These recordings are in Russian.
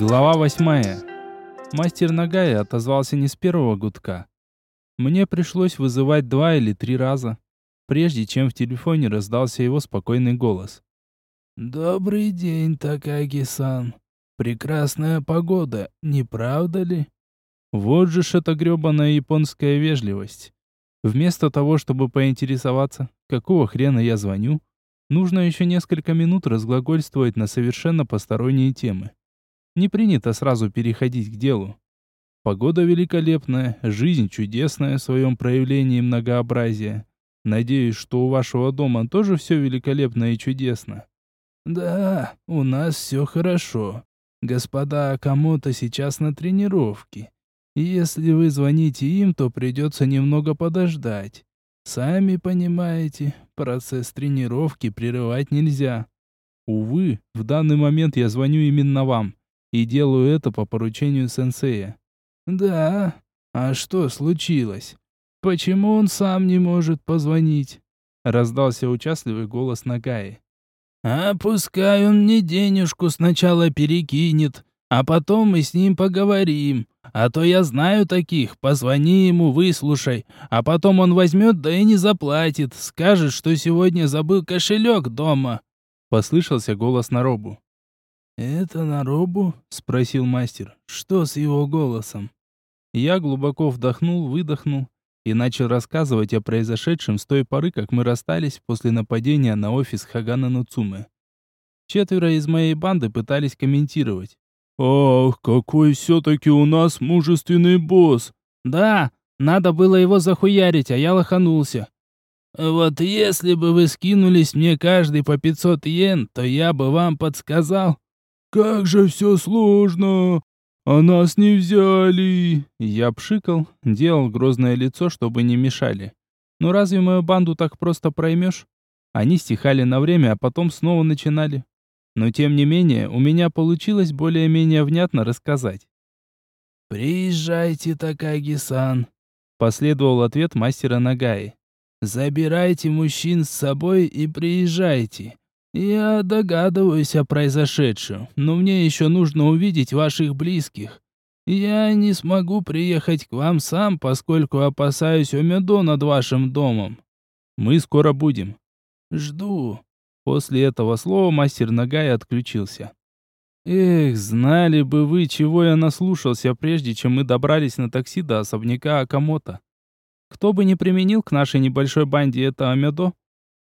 Глава восьмая. Мастер Нагая отозвался не с первого гудка. Мне пришлось вызывать два или три раза, прежде чем в телефоне раздался его спокойный голос. «Добрый день, Такаги-сан. Прекрасная погода, не правда ли?» Вот же ж эта грёбаная японская вежливость. Вместо того, чтобы поинтересоваться, какого хрена я звоню, нужно еще несколько минут разглагольствовать на совершенно посторонние темы. Не принято сразу переходить к делу. Погода великолепная, жизнь чудесная в своем проявлении многообразия. Надеюсь, что у вашего дома тоже все великолепно и чудесно. «Да, у нас все хорошо. Господа Акамото сейчас на тренировке. Если вы звоните им, то придется немного подождать. Сами понимаете, процесс тренировки прерывать нельзя. Увы, в данный момент я звоню именно вам. И делаю это по поручению сенсея. Да? А что случилось? Почему он сам не может позвонить? Раздался участливый голос Нагаи. А пускай он мне денежку сначала перекинет, а потом мы с ним поговорим. А то я знаю таких, позвони ему, выслушай, а потом он возьмет, да и не заплатит, скажет, что сегодня забыл кошелек дома. Послышался голос Наробу. «Это Наробу?» — спросил мастер. «Что с его голосом?» Я глубоко вдохнул, выдохнул и начал рассказывать о произошедшем с той поры, как мы расстались после нападения на офис Хагана Нуцумы. Четверо из моей банды пытались комментировать. «Ах, какой все-таки у нас мужественный босс!» «Да, надо было его захуярить, а я лоханулся». «Вот если бы вы скинулись мне каждый по 500 йен, то я бы вам подсказал». «Как же все сложно! А нас не взяли!» Я пшикал, делал грозное лицо, чтобы не мешали. «Ну разве мою банду так просто проймешь?» Они стихали на время, а потом снова начинали. Но тем не менее, у меня получилось более-менее внятно рассказать. «Приезжайте, Такаги-сан», — последовал ответ мастера Нагаи. «Забирайте мужчин с собой и приезжайте. «Я догадываюсь о произошедшем, но мне еще нужно увидеть ваших близких. Я не смогу приехать к вам сам, поскольку опасаюсь Омедо над вашим домом. Мы скоро будем. Жду». После этого слова мастер Нагай отключился. Эх, знали бы вы, чего я наслушался, прежде чем мы добрались на такси до особняка Акамото. Кто бы ни применил к нашей небольшой банде это Амедо,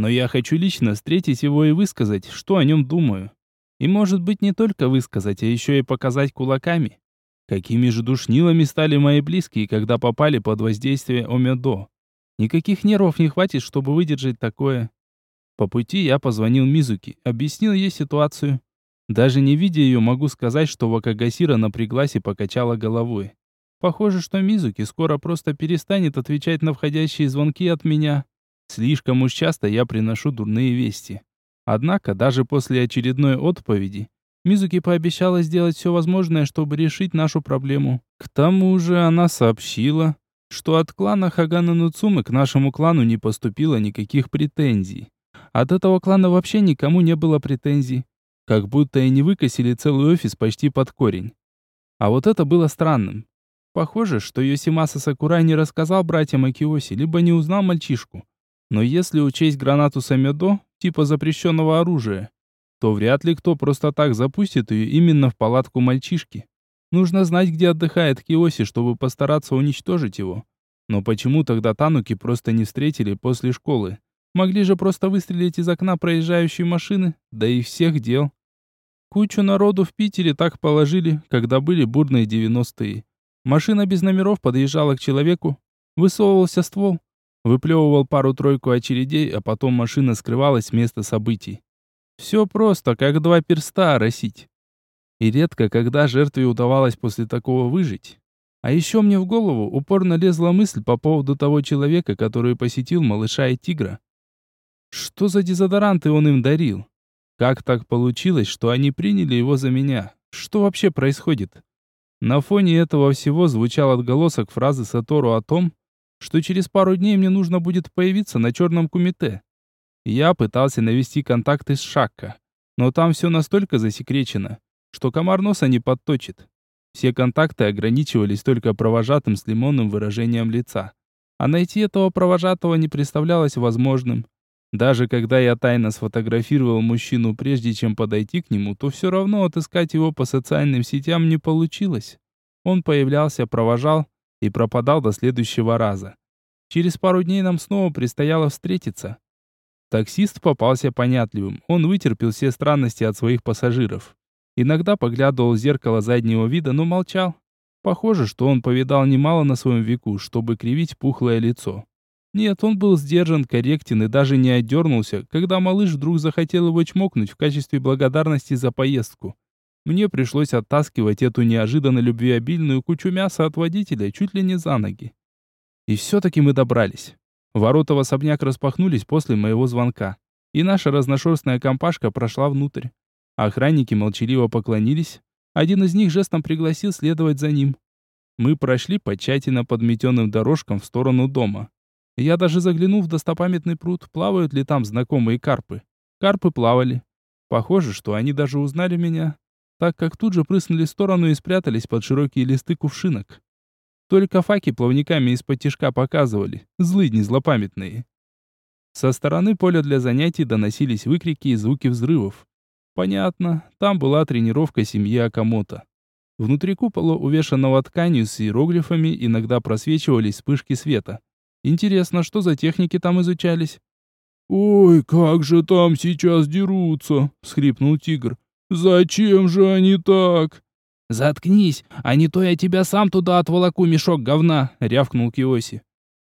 но я хочу лично встретить его и высказать, что о нем думаю. И может быть не только высказать, а еще и показать кулаками. Какими же душнилами стали мои близкие, когда попали под воздействие Омедо. Никаких нервов не хватит, чтобы выдержать такое. По пути я позвонил Мизуки, объяснил ей ситуацию. Даже не видя ее, могу сказать, что Вакагасира напряглась и покачала головой. Похоже, что Мизуки скоро просто перестанет отвечать на входящие звонки от меня. Слишком уж часто я приношу дурные вести. Однако, даже после очередной отповеди, Мизуки пообещала сделать все возможное, чтобы решить нашу проблему. К тому же она сообщила, что от клана Хагана Нуцумы к нашему клану не поступило никаких претензий. От этого клана вообще никому не было претензий. Как будто и не выкосили целый офис почти под корень. А вот это было странным. Похоже, что Йосимаса Сакурай не рассказал братьям Акиоси, либо не узнал мальчишку. Но если учесть гранату Самедо, типа запрещенного оружия, то вряд ли кто просто так запустит ее именно в палатку мальчишки. Нужно знать, где отдыхает Киоси, чтобы постараться уничтожить его. Но почему тогда Тануки просто не встретили после школы? Могли же просто выстрелить из окна проезжающей машины, да и всех дел. Кучу народу в Питере так положили, когда были бурные девяностые. Машина без номеров подъезжала к человеку, высовывался ствол, Выплевывал пару-тройку очередей, а потом машина скрывалась с событий. Все просто, как два перста оросить. И редко, когда жертве удавалось после такого выжить. А еще мне в голову упорно лезла мысль по поводу того человека, который посетил малыша и тигра. Что за дезодоранты он им дарил? Как так получилось, что они приняли его за меня? Что вообще происходит? На фоне этого всего звучал отголосок фразы Сатору о том, что через пару дней мне нужно будет появиться на черном кумите. Я пытался навести контакты с Шакко, но там все настолько засекречено, что комар носа не подточит. Все контакты ограничивались только провожатым с лимонным выражением лица. А найти этого провожатого не представлялось возможным. Даже когда я тайно сфотографировал мужчину прежде чем подойти к нему, то все равно отыскать его по социальным сетям не получилось. Он появлялся, провожал и пропадал до следующего раза. Через пару дней нам снова предстояло встретиться. Таксист попался понятливым. Он вытерпел все странности от своих пассажиров. Иногда поглядывал в зеркало заднего вида, но молчал. Похоже, что он повидал немало на своем веку, чтобы кривить пухлое лицо. Нет, он был сдержан, корректен и даже не отдернулся, когда малыш вдруг захотел его чмокнуть в качестве благодарности за поездку. Мне пришлось оттаскивать эту неожиданно любвеобильную кучу мяса от водителя чуть ли не за ноги. И все-таки мы добрались. Ворота в особняк распахнулись после моего звонка, и наша разношерстная компашка прошла внутрь. Охранники молчаливо поклонились, один из них жестом пригласил следовать за ним. Мы прошли по тщательно подметенным дорожкам в сторону дома. Я даже заглянул в достопамятный пруд, плавают ли там знакомые карпы. Карпы плавали. Похоже, что они даже узнали меня, так как тут же прыснули в сторону и спрятались под широкие листы кувшинок. Только факи плавниками из-под тишка показывали, злыдни злопамятные. Со стороны поля для занятий доносились выкрики и звуки взрывов. Понятно, там была тренировка семьи Акамото. Внутри купола, увешанного тканью с иероглифами, иногда просвечивались вспышки света. Интересно, что за техники там изучались? «Ой, как же там сейчас дерутся!» — всхрипнул тигр. «Зачем же они так?» «Заткнись, а не то я тебя сам туда отволоку, мешок говна!» — рявкнул Киоси.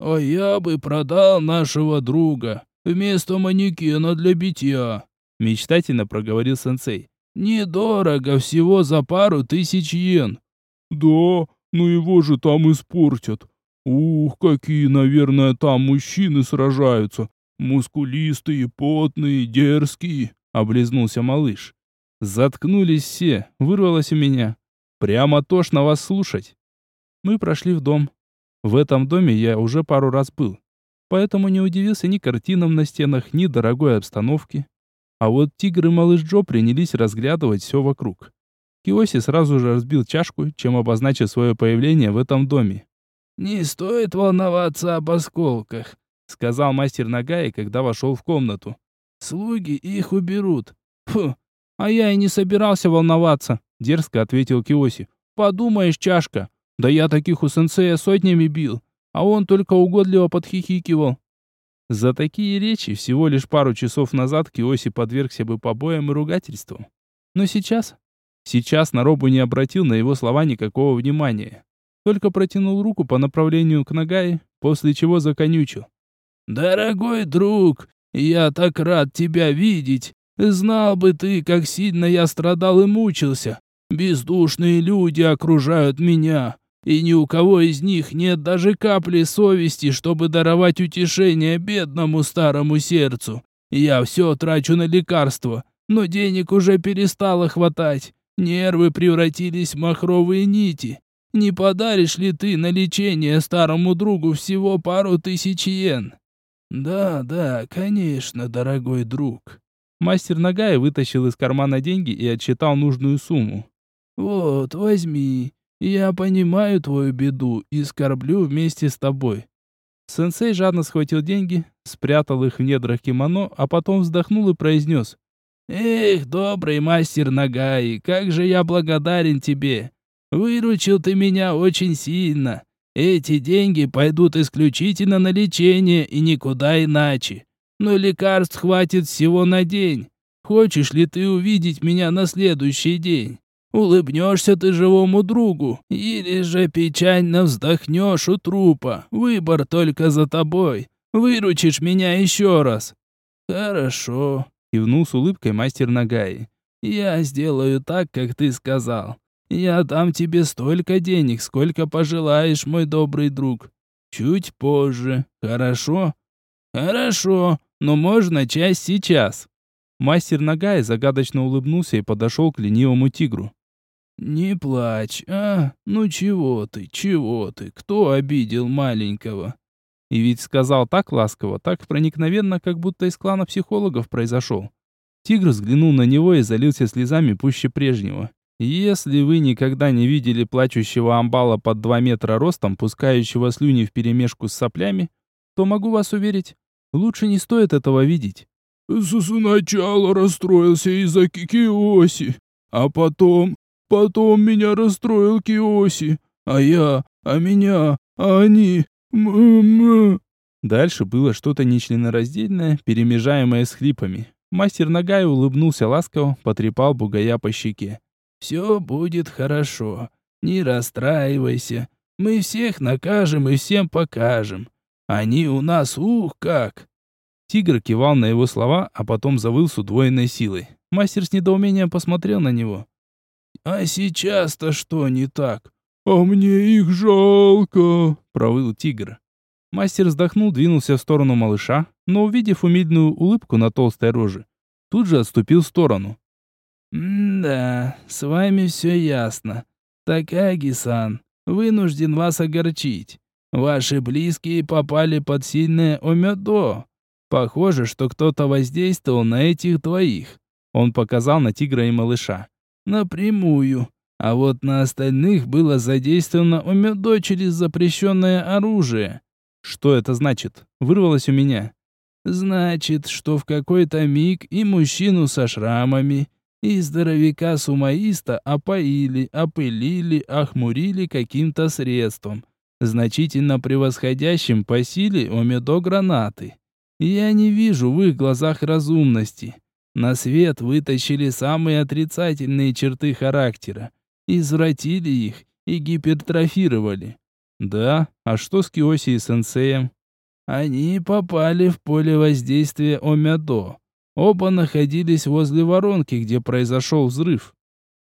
«А я бы продал нашего друга вместо манекена для битья», — мечтательно проговорил сенсей. «Недорого, всего за пару тысяч йен». «Да, но его же там испортят. Ух, какие, наверное, там мужчины сражаются. Мускулистые, потные, дерзкие, облизнулся малыш. Заткнулись все, вырвалось у меня. Прямо тошно вас слушать. Мы прошли в дом. В этом доме я уже пару раз был. Поэтому не удивился ни картинам на стенах, ни дорогой обстановке. А вот тигр и малыш Джо принялись разглядывать все вокруг. Киоси сразу же разбил чашку, чем обозначил свое появление в этом доме. «Не стоит волноваться об осколках», — сказал мастер Нагаи, когда вошел в комнату. «Слуги их уберут». «Фу, а я и не собирался волноваться», — дерзко ответил Киоси. «Подумаешь, чашка. Да я таких у сенсея сотнями бил, а он только угодливо подхихикивал». За такие речи всего лишь пару часов назад Киоси подвергся бы побоям и ругательствам. Но сейчас... Сейчас Наробу не обратил на его слова никакого внимания только протянул руку по направлению к Нагае, после чего законючил. «Дорогой друг, я так рад тебя видеть. Знал бы ты, как сильно я страдал и мучился. Бездушные люди окружают меня, и ни у кого из них нет даже капли совести, чтобы даровать утешение бедному старому сердцу. Я все трачу на лекарства, но денег уже перестало хватать. Нервы превратились в махровые нити. Не подаришь ли ты на лечение старому другу всего пару тысяч йен? Да, да, конечно, дорогой друг. Мастер Нагая вытащил из кармана деньги и отчитал нужную сумму. Вот, возьми. Я понимаю твою беду и скорблю вместе с тобой. Сенсей жадно схватил деньги, спрятал их в недрах кимоно, а потом вздохнул и произнес. «Эх, добрый мастер Нагаи, как же я благодарен тебе! Выручил ты меня очень сильно. Эти деньги пойдут исключительно на лечение и никуда иначе. Но лекарств хватит всего на день. Хочешь ли ты увидеть меня на следующий день? Улыбнешься ты живому другу, или же печально вздохнешь у трупа. Выбор только за тобой. Выручишь меня еще раз. Хорошо, кивнул с улыбкой мастер Нагаи. Я сделаю так, как ты сказал. Я дам тебе столько денег, сколько пожелаешь, мой добрый друг. Чуть позже. Хорошо? Хорошо, но можно часть сейчас. Мастер Нагай загадочно улыбнулся и подошел к ленивому тигру. «Не плачь, а? Ну чего ты, чего ты? Кто обидел маленького?» И ведь сказал так ласково, так проникновенно, как будто из клана психологов произошел. Тигр взглянул на него и залился слезами пуще прежнего. Если вы никогда не видели плачущего амбала под 2 метра ростом, пускающего слюни вперемешку с соплями, то могу вас уверить, лучше не стоит этого видеть. Сначала расстроился из-за Киоси, а потом, потом меня расстроил Киоси, а я, а меня, а они, м-м-м. Дальше было что-то нечленораздельное, перемежаемое с хрипами. Мастер Нагай улыбнулся ласково, потрепал бугая по щеке. «Все будет хорошо. Не расстраивайся. Мы всех накажем и всем покажем. Они у нас ух как!» Тигр кивал на его слова, а потом завыл с удвоенной силой. Мастер с недоумением посмотрел на него. «А сейчас-то что не так?» «А мне их жалко», — провыл тигр. Мастер вздохнул, двинулся в сторону малыша, но, увидев умильную улыбку на толстой роже, тут же отступил в сторону. «Да, с вами все ясно. Такаги-сан, вынужден вас огорчить. Ваши близкие попали под сильное омедо. Похоже, что кто-то воздействовал на этих двоих». Он показал на тигра и малыша. «Напрямую. А вот на остальных было задействовано омедо через запрещенное оружие. Что это значит? Вырвалось у меня. Значит, что в какой-то миг и мужчину со шрамами, и здоровяка-сумаиста опоили, опылили, охмурили каким-то средством, значительно превосходящим по силе омедо гранаты. Я не вижу в их глазах разумности. На свет вытащили самые отрицательные черты характера, извратили их и гипертрофировали. Да, а что с Киоси и сенсеем? Они попали в поле воздействия Омядо. Оба находились возле воронки, где произошел взрыв.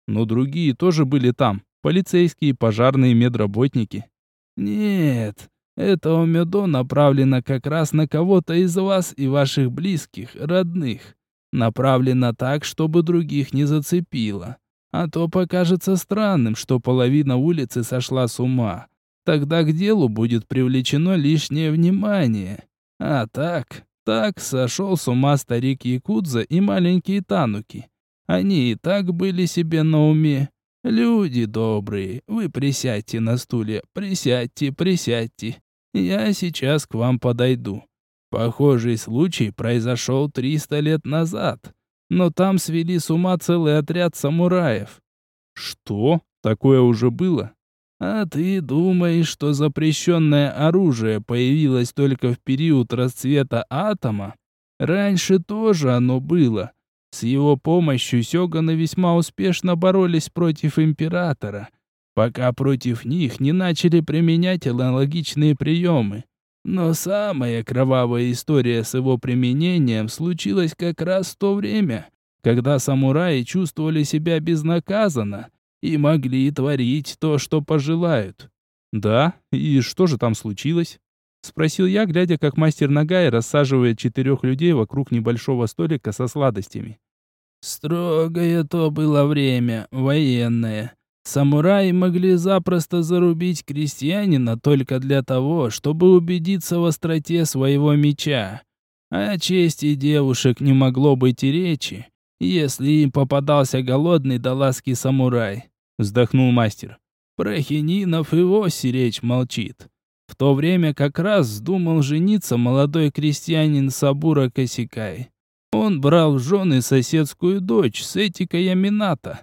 Но другие тоже были там. Полицейские, пожарные, медработники. Нет, это Омядо направлено как раз на кого-то из вас и ваших близких, родных. Направлено так, чтобы других не зацепило. А то покажется странным, что половина улицы сошла с ума. Тогда к делу будет привлечено лишнее внимание. А так, так сошел с ума старик Якудза и маленькие Тануки. Они и так были себе на уме. Люди добрые, вы присядьте на стуле, присядьте, присядьте. Я сейчас к вам подойду. Похожий случай произошел 300 лет назад, но там свели с ума целый отряд самураев. Что? Такое уже было? А ты думаешь, что запрещенное оружие появилось только в период расцвета атома? Раньше тоже оно было. С его помощью сёганы весьма успешно боролись против императора, пока против них не начали применять аналогичные приемы. Но самая кровавая история с его применением случилась как раз в то время, когда самураи чувствовали себя безнаказанно и могли творить то, что пожелают. Да, и что же там случилось? Спросил я, глядя, как мастер Нагай рассаживает четырех людей вокруг небольшого столика со сладостями. Строгое то было время, военное. Самураи могли запросто зарубить крестьянина только для того, чтобы убедиться в остроте своего меча. О чести девушек не могло быть и речи, если им попадался голодный до ласки самурай вздохнул мастер. Про хининов и вовсе речь молчит. В то время как раз вздумал жениться молодой крестьянин Сабура Косикай. Он брал в жены соседскую дочь Сетика Ямината.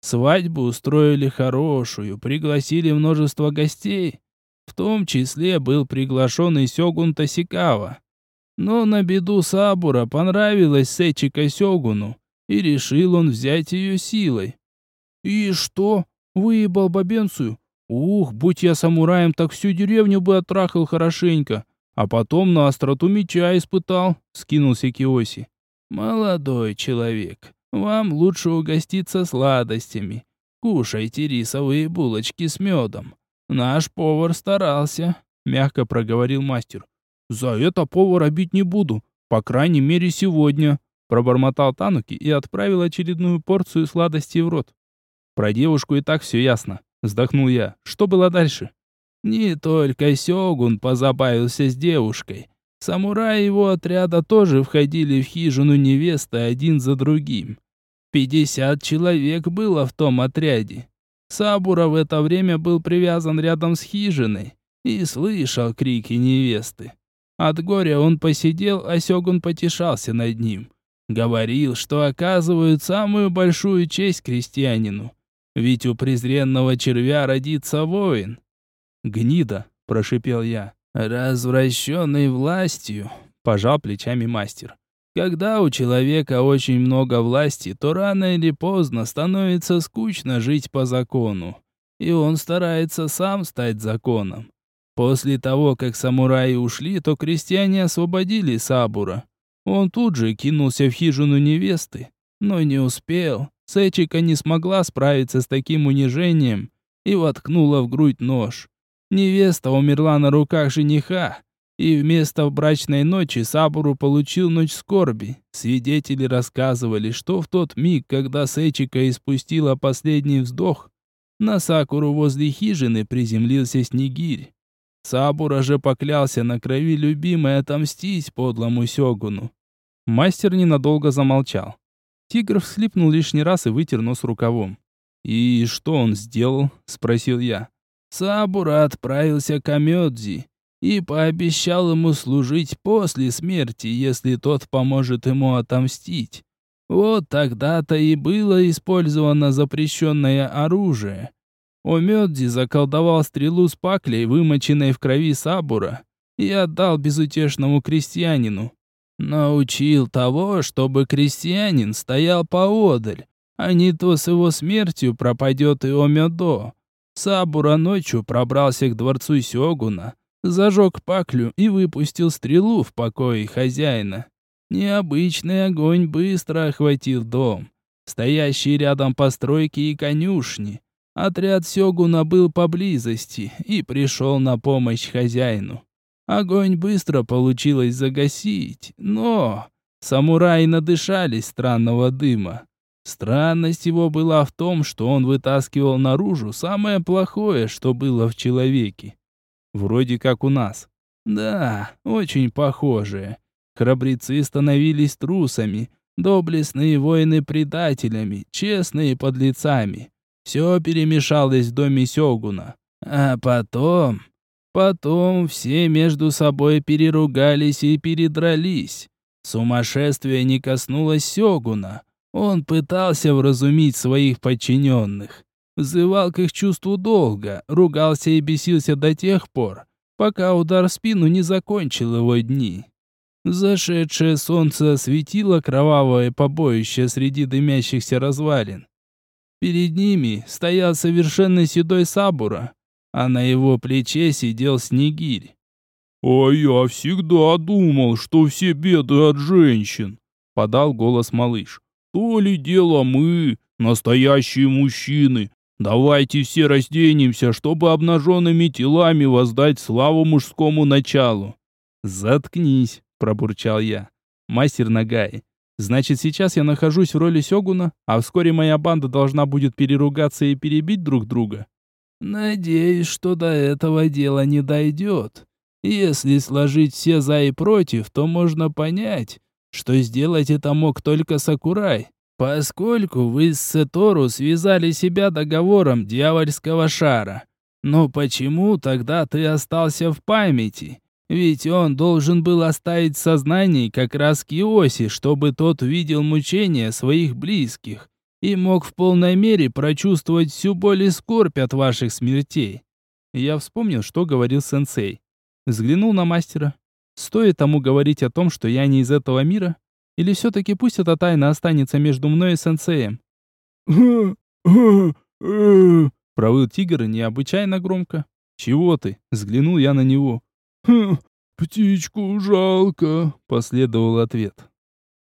Свадьбу устроили хорошую, пригласили множество гостей. В том числе был приглашен и Сёгун Тосикава. Но на беду Сабура понравилась Сечика Сёгуну, и решил он взять ее силой. «И что? Выебал бабенцию? Ух, будь я самураем, так всю деревню бы оттрахал хорошенько, а потом на остроту меча испытал», — скинулся Киоси. «Молодой человек, вам лучше угоститься сладостями. Кушайте рисовые булочки с медом. Наш повар старался», — мягко проговорил мастер. «За это повара бить не буду, по крайней мере сегодня», — пробормотал Тануки и отправил очередную порцию сладостей в рот. Про девушку и так все ясно. Вздохнул я. Что было дальше? Не только Сёгун позабавился с девушкой. Самураи его отряда тоже входили в хижину невесты один за другим. Пятьдесят человек было в том отряде. Сабура в это время был привязан рядом с хижиной и слышал крики невесты. От горя он посидел, а Сёгун потешался над ним. Говорил, что оказывают самую большую честь крестьянину. Ведь у презренного червя родится воин. «Гнида!» – прошипел я. «Развращенный властью!» – пожал плечами мастер. Когда у человека очень много власти, то рано или поздно становится скучно жить по закону. И он старается сам стать законом. После того, как самураи ушли, то крестьяне освободили Сабура. Он тут же кинулся в хижину невесты, но не успел. Сэчика не смогла справиться с таким унижением и воткнула в грудь нож. Невеста умерла на руках жениха, и вместо брачной ночи Сабуру получил ночь скорби. Свидетели рассказывали, что в тот миг, когда Сэчика испустила последний вздох, на Сакуру возле хижины приземлился Снегирь. Сабура же поклялся на крови любимой отомстить подлому Сёгуну. Мастер ненадолго замолчал. Тигр всхлипнул лишний раз и вытер нос рукавом. «И что он сделал?» – спросил я. Сабура отправился к Амёдзи и пообещал ему служить после смерти, если тот поможет ему отомстить. Вот тогда-то и было использовано запрещенное оружие. Омёдзи заколдовал стрелу с паклей, вымоченной в крови Сабура, и отдал безутешному крестьянину. Научил того, чтобы крестьянин стоял поодаль, а не то с его смертью пропадет и Омёдо. Сабура ночью пробрался к дворцу Сёгуна, зажег паклю и выпустил стрелу в покое хозяина. Необычный огонь быстро охватил дом, стоящие рядом постройки и конюшни. Отряд Сёгуна был поблизости и пришел на помощь хозяину. Огонь быстро получилось загасить, но самураи надышались странного дыма. Странность его была в том, что он вытаскивал наружу самое плохое, что было в человеке. Вроде как у нас. Да, очень похожее. Храбрецы становились трусами, доблестные воины предателями, честные подлецами. Все перемешалось в доме Сёгуна. А потом... Потом все между собой переругались и передрались. Сумасшествие не коснулось Сёгуна. Он пытался вразумить своих подчиненных. Взывал к их чувству долга, ругался и бесился до тех пор, пока удар в спину не закончил его дни. Зашедшее солнце осветило кровавое побоище среди дымящихся развалин. Перед ними стоял совершенно седой Сабура, а на его плече сидел Снегирь. «А я всегда думал, что все беды от женщин», — подал голос малыш. «То ли дело мы, настоящие мужчины, Давайте все разденемся, чтобы обнаженными телами воздать славу мужскому началу. Заткнись, пробурчал я. Мастер Нагай. Значит, сейчас я нахожусь в роли сёгуна, а вскоре моя банда должна будет переругаться и перебить друг друга. Надеюсь, что до этого дела не дойдет. Если сложить все за и против, то можно понять, что сделать это мог только Сакурай. Поскольку вы с Сетору связали себя договором дьявольского шара. Но почему тогда ты остался в памяти? Ведь он должен был оставить в сознании как раз Киоси, чтобы тот видел мучения своих близких и мог в полной мере прочувствовать всю боль и скорбь от ваших смертей. Я вспомнил, что говорил сенсей. Взглянул на мастера. Стоит тому говорить о том, что я не из этого мира? Или все-таки пусть эта тайна останется между мной и сенсеем? Провыл тигр необычайно громко. «Чего ты?» — взглянул я на него. «Птичку жалко», — последовал ответ.